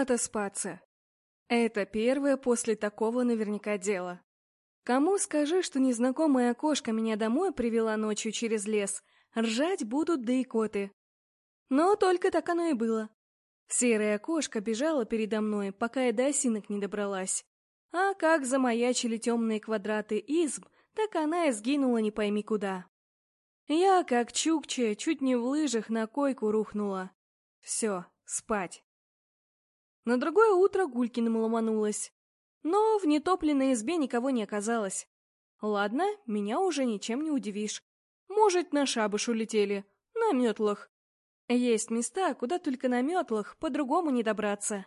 Отоспаться. Это первое после такого наверняка дело. Кому скажи, что незнакомая кошка меня домой привела ночью через лес, ржать будут да коты. Но только так оно и было. Серая кошка бежала передо мной, пока я до осинок не добралась. А как замаячили темные квадраты изб, так она и сгинула не пойми куда. Я, как чукча, чуть не в лыжах на койку рухнула. Все, спать. На другое утро Гулькиным ломанулась. Но в нетопленной избе никого не оказалось. Ладно, меня уже ничем не удивишь. Может, на шабаш улетели, на метлах. Есть места, куда только на метлах по-другому не добраться.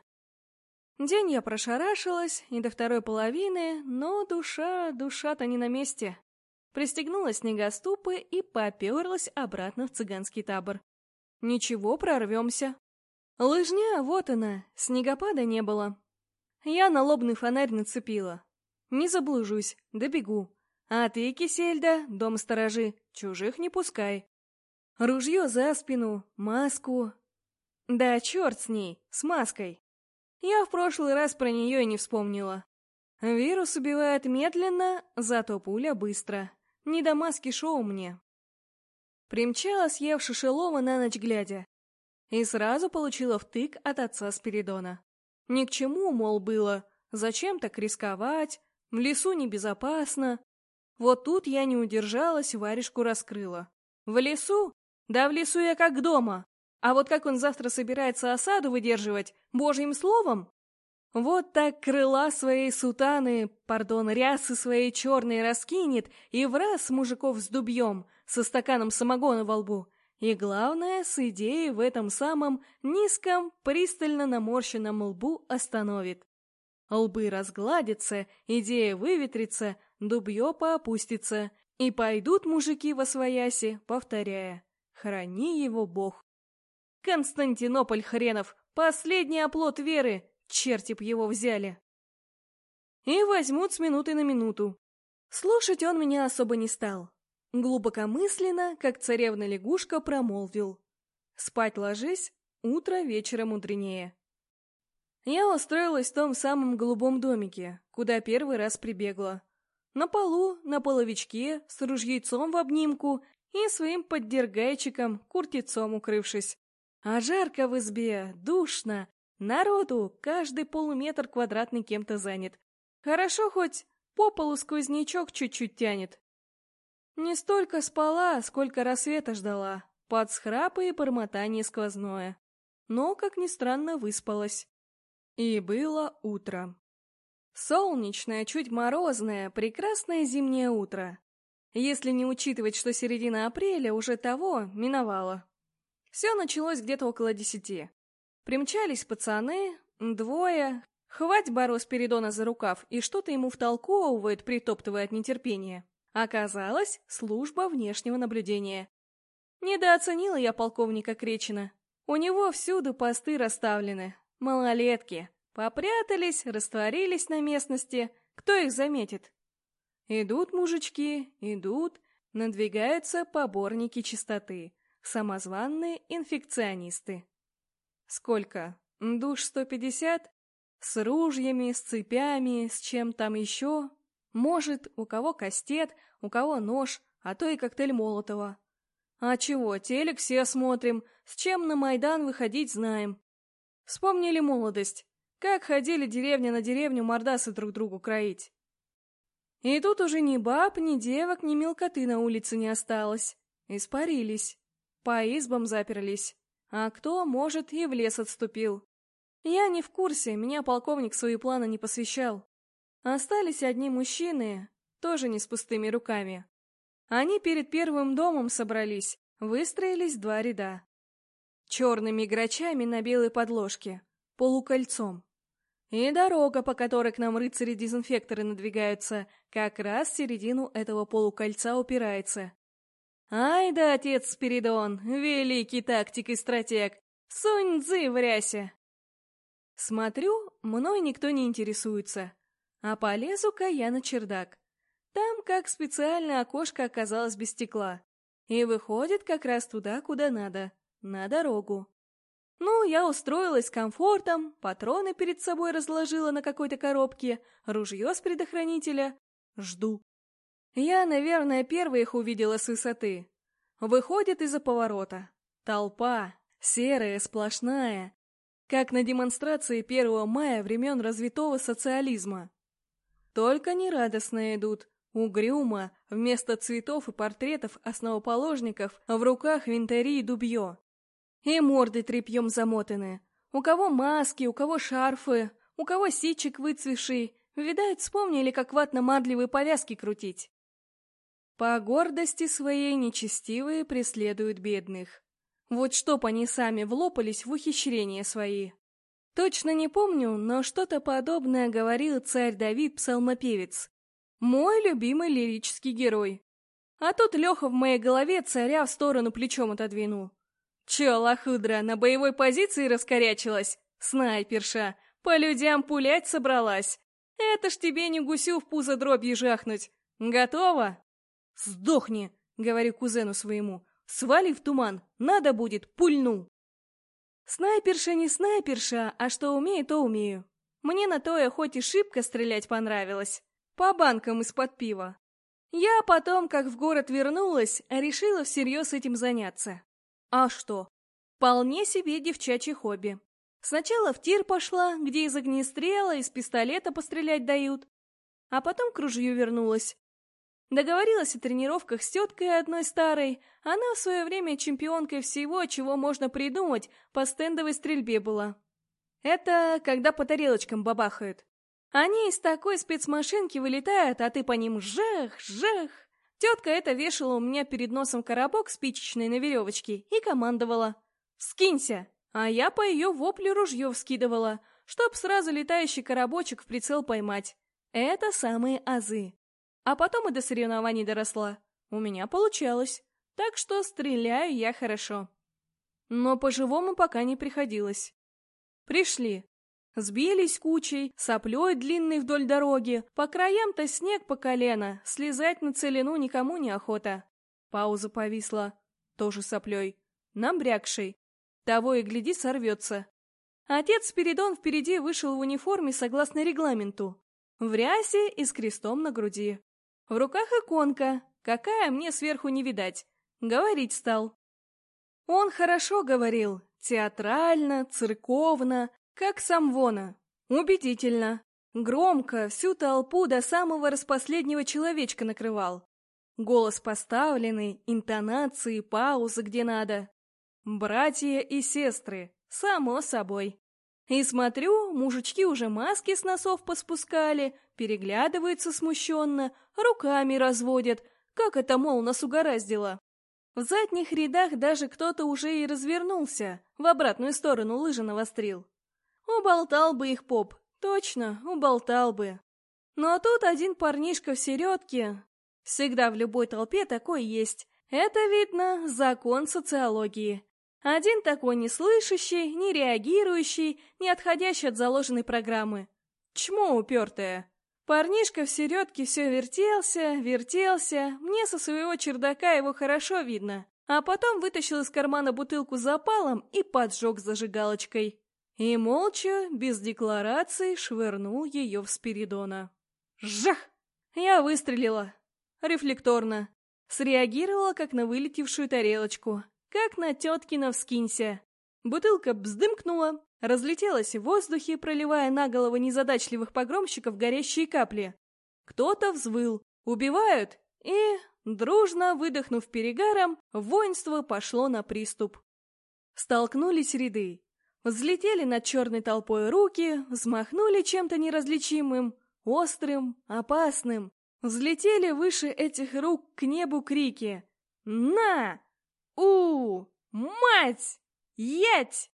День я прошарашилась, и до второй половины, но душа, душа-то не на месте. Пристегнула снегоступы и поперлась обратно в цыганский табор. Ничего, прорвемся. Лыжня, вот она, снегопада не было. Я налобный фонарь нацепила. Не заблужусь, добегу. А ты, Кисельда, дом сторожи, чужих не пускай. Ружье за спину, маску. Да черт с ней, с маской. Я в прошлый раз про нее и не вспомнила. Вирус убивает медленно, зато пуля быстро. Не до маски шоу мне. Примчалась я в Шишелова на ночь глядя. И сразу получила втык от отца Спиридона. Ни к чему, мол, было. Зачем так рисковать? В лесу небезопасно. Вот тут я не удержалась, варежку раскрыла. В лесу? Да в лесу я как дома. А вот как он завтра собирается осаду выдерживать, божьим словом? Вот так крыла своей сутаны, пардон, рясы своей черной раскинет и в раз мужиков с дубьем, со стаканом самогона во лбу. И главное, с идеей в этом самом низком, пристально наморщенном лбу остановит. Лбы разгладятся, идея выветрится, дубье поопустится, и пойдут мужики во свояси, повторяя «Храни его Бог». Константинополь хренов, последний оплот веры, черти б его взяли. И возьмут с минуты на минуту. Слушать он меня особо не стал. Глубокомысленно, как царевна-лягушка, промолвил. Спать ложись, утро вечера мудренее. Я устроилась в том самом голубом домике, куда первый раз прибегла. На полу, на половичке, с ружьецом в обнимку и своим поддергайчиком, куртицом укрывшись. А жарко в избе, душно, народу каждый полуметр квадратный кем-то занят. Хорошо хоть по полу сквознячок чуть-чуть тянет. Не столько спала, сколько рассвета ждала, под схрапы и бормотание сквозное. Но, как ни странно, выспалась. И было утро. Солнечное, чуть морозное, прекрасное зимнее утро. Если не учитывать, что середина апреля уже того миновала. Все началось где-то около десяти. Примчались пацаны, двое. Хвать Боро Спиридона за рукав и что-то ему втолковывает, притоптывая от нетерпения. Оказалось, служба внешнего наблюдения. Недооценила я полковника Кречина. У него всюду посты расставлены. Малолетки. Попрятались, растворились на местности. Кто их заметит? Идут мужички, идут, надвигаются поборники чистоты. Самозванные инфекционисты. Сколько? Душ 150? С ружьями, с цепями, с чем там еще? Может, у кого кастет, у кого нож, а то и коктейль Молотова. А чего, телек все смотрим, с чем на Майдан выходить знаем. Вспомнили молодость, как ходили деревня на деревню мордасы друг другу кроить. И тут уже ни баб, ни девок, ни мелкоты на улице не осталось. Испарились. По избам заперлись. А кто, может, и в лес отступил. Я не в курсе, меня полковник свои планы не посвящал. Остались одни мужчины, тоже не с пустыми руками. Они перед первым домом собрались, выстроились два ряда. Черными грачами на белой подложке, полукольцом. И дорога, по которой к нам рыцари-дезинфекторы надвигаются, как раз в середину этого полукольца упирается. Ай да, отец Спиридон, великий тактик и стратег, сунь дзы в рясе. Смотрю, мной никто не интересуется, а полезу-ка я на чердак. Там как специальное окошко оказалось без стекла. И выходит как раз туда, куда надо, на дорогу. Ну, я устроилась с комфортом, патроны перед собой разложила на какой-то коробке, ружье с предохранителя. Жду. Я, наверное, первая их увидела с высоты. Выходит из-за поворота. Толпа, серая, сплошная, как на демонстрации 1 мая времен развитого социализма. Только нерадостно идут, угрюмо, вместо цветов и портретов основоположников, в руках винтари и дубье. И морды тряпьем замотаны. У кого маски, у кого шарфы, у кого сичек выцвевший. Видать, вспомнили, как ватно-марлевые повязки крутить. По гордости своей нечестивые преследуют бедных. Вот чтоб они сами влопались в ухищрения свои. Точно не помню, но что-то подобное говорил царь Давид псалмопевец. Мой любимый лирический герой. А тут Леха в моей голове царя в сторону плечом отодвинул. Че, лохудра, на боевой позиции раскорячилась? Снайперша, по людям пулять собралась. Это ж тебе не гусю в пузо дробью жахнуть. Готово? Сдохни, говорю кузену своему. Свали в туман, надо будет, пульну. Снайперша не снайперша, а что умею, то умею. Мне на то я хоть и шибко стрелять понравилось. По банкам из-под пива. Я потом, как в город вернулась, решила всерьез этим заняться. А что? Вполне себе девчачье хобби. Сначала в тир пошла, где из огнестрела, из пистолета пострелять дают. А потом к ружью вернулась. Договорилась о тренировках с теткой одной старой. Она в свое время чемпионкой всего, чего можно придумать, по стендовой стрельбе была. Это когда по тарелочкам бабахают. Они из такой спецмашинки вылетают, а ты по ним жах, жах. Тетка это вешала у меня перед носом коробок спичечный на веревочке и командовала. «Скинься!» А я по ее воплю ружье вскидывала, чтоб сразу летающий коробочек в прицел поймать. Это самые азы. А потом и до соревнований доросла. У меня получалось. Так что стреляю я хорошо. Но по-живому пока не приходилось. Пришли. Сбились кучей, соплей длинной вдоль дороги, по краям-то снег по колено, слезать на целину никому не охота. Пауза повисла, тоже соплей, набрякшей. Того и гляди сорвется. Отец Спиридон впереди вышел в униформе согласно регламенту. В рясе и с крестом на груди. В руках иконка, какая мне сверху не видать. Говорить стал. Он хорошо говорил, театрально, церковно, как сам Вона. Убедительно. Громко всю толпу до самого распоследнего человечка накрывал. Голос поставленный, интонации, паузы где надо. Братья и сестры, само собой. И смотрю, мужички уже маски с носов поспускали, переглядываются смущенно, руками разводят, как это, мол, нас угораздило. В задних рядах даже кто-то уже и развернулся, в обратную сторону лыжи навострил. Уболтал бы их поп, точно, уболтал бы. Но тут один парнишка в середке. Всегда в любой толпе такой есть. Это, видно, закон социологии. Один такой не слышащий, не реагирующий, не отходящий от заложенной программы. Чмо упертое. Парнишка в середке все вертелся, вертелся, мне со своего чердака его хорошо видно, а потом вытащил из кармана бутылку с запалом и поджег зажигалочкой. И молча, без декларации, швырнул ее в Спиридона. Жах! Я выстрелила. Рефлекторно. Среагировала, как на вылетевшую тарелочку, как на теткина вскинься. Бутылка бздымкнула, разлетелась в воздухе, проливая на головы незадачливых погромщиков горящие капли. Кто-то взвыл. Убивают! И, дружно выдохнув перегаром, воинство пошло на приступ. Столкнулись ряды. Взлетели над черной толпой руки, взмахнули чем-то неразличимым, острым, опасным. Взлетели выше этих рук к небу крики «На! У! Мать! Ять!»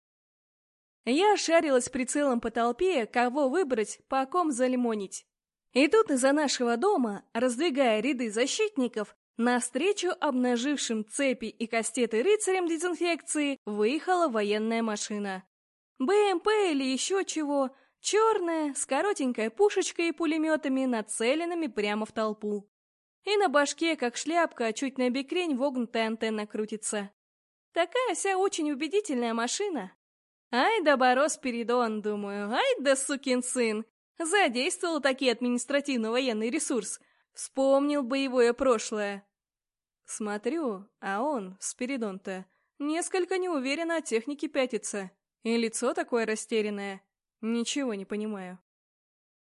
Я шарилась прицелом по толпе, кого выбрать, по ком залимонить. И тут из-за нашего дома, раздвигая ряды защитников, навстречу обнажившим цепи и кастеты рыцарям дезинфекции выехала военная машина. БМП или еще чего, черная, с коротенькой пушечкой и пулеметами, нацеленными прямо в толпу. И на башке, как шляпка, чуть на бекрень вогнутая антенна крутится. Такая вся очень убедительная машина. Ай да Боро Спиридон, думаю, ай да сукин сын. Задействовал таки административно-военный ресурс. Вспомнил боевое прошлое. Смотрю, а он, Спиридон-то, несколько неуверенно от техники пятится. И лицо такое растерянное. Ничего не понимаю.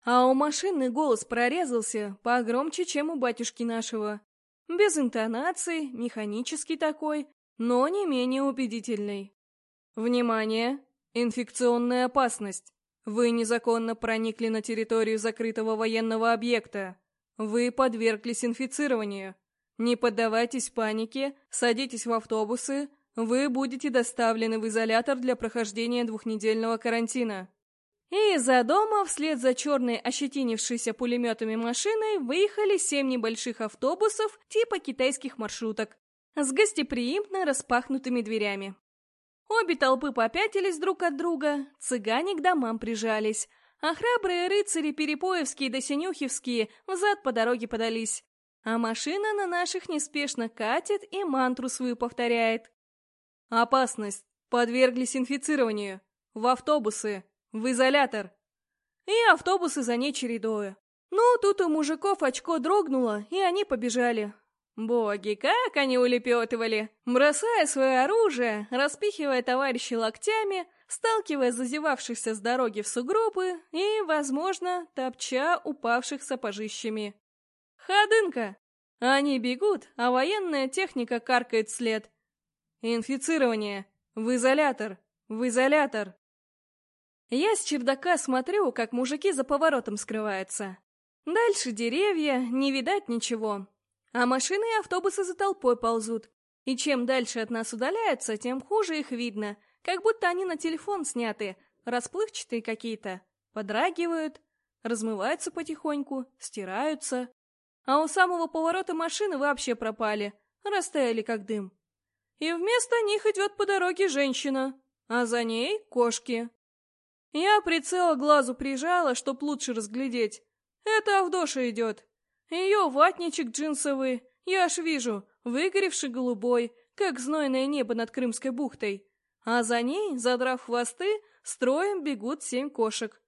А у машины голос прорезался погромче, чем у батюшки нашего. Без интонации, механический такой, но не менее убедительный. Внимание! Инфекционная опасность. Вы незаконно проникли на территорию закрытого военного объекта. Вы подверглись инфицированию. Не поддавайтесь панике, садитесь в автобусы, вы будете доставлены в изолятор для прохождения двухнедельного карантина. И из-за дома вслед за черной ощетинившейся пулеметами машиной выехали семь небольших автобусов типа китайских маршруток с гостеприимно распахнутыми дверями. Обе толпы попятились друг от друга, цыгане к домам прижались, а храбрые рыцари Перепоевские да Синюхевские взад по дороге подались. А машина на наших неспешно катит и мантру свою повторяет. «Опасность! Подверглись инфицированию! В автобусы! В изолятор!» И автобусы за ней чередою. Ну, тут у мужиков очко дрогнуло, и они побежали. Боги, как они улепетывали! Бросая свое оружие, распихивая товарищей локтями, сталкивая зазевавшихся с дороги в сугробы и, возможно, топча упавших сапожищами. Ходынка! Они бегут, а военная техника каркает вслед. Инфицирование! В изолятор! В изолятор! Я с чердака смотрю, как мужики за поворотом скрываются. Дальше деревья, не видать ничего. А машины и автобусы за толпой ползут. И чем дальше от нас удаляются, тем хуже их видно, как будто они на телефон сняты, расплывчатые какие-то, подрагивают, размываются потихоньку, стираются. А у самого поворота машины вообще пропали, растаяли как дым. И вместо них идет по дороге женщина, а за ней кошки. Я прицел глазу прижала, чтоб лучше разглядеть. Это Авдоша идет. Ее ватничек джинсовый, я аж вижу, выгоревший голубой, как знойное небо над Крымской бухтой. А за ней, задрав хвосты, строем бегут семь кошек.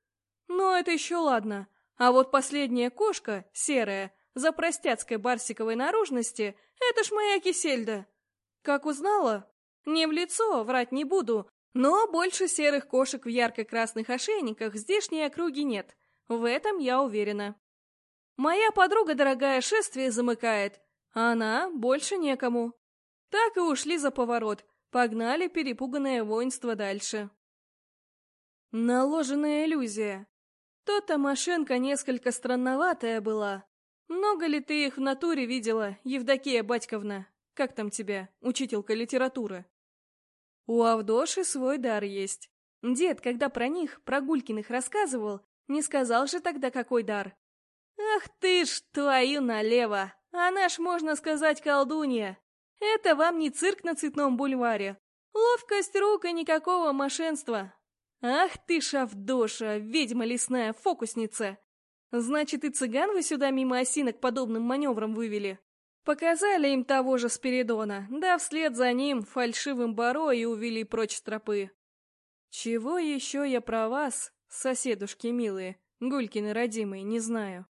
Но это еще ладно. А вот последняя кошка, серая, за простяцкой барсиковой наружности, это ж моя кисельда. Как узнала? Не в лицо, врать не буду, но больше серых кошек в ярко-красных ошейниках здешней округи нет. В этом я уверена. Моя подруга дорогая шествие замыкает, а она больше некому. Так и ушли за поворот, погнали перепуганное воинство дальше. Наложенная иллюзия. То-то машинка несколько странноватая была. Много ли ты их в натуре видела, Евдокия Батьковна? Как там тебя, учителька литературы? У Авдоши свой дар есть. Дед, когда про них, про Гулькиных рассказывал, не сказал же тогда, какой дар. Ах ты ж, твою налево! Она ж, можно сказать, колдунья. Это вам не цирк на Цветном бульваре. Ловкость рук и никакого мошенства. Ах ты, шавдоша, ведьма лесная, фокусница! Значит, и цыган вы сюда мимо осинок подобным маневром вывели? Показали им того же Спиридона, да вслед за ним фальшивым баро и увели прочь с тропы. Чего еще я про вас, соседушки милые, Гулькины родимые, не знаю.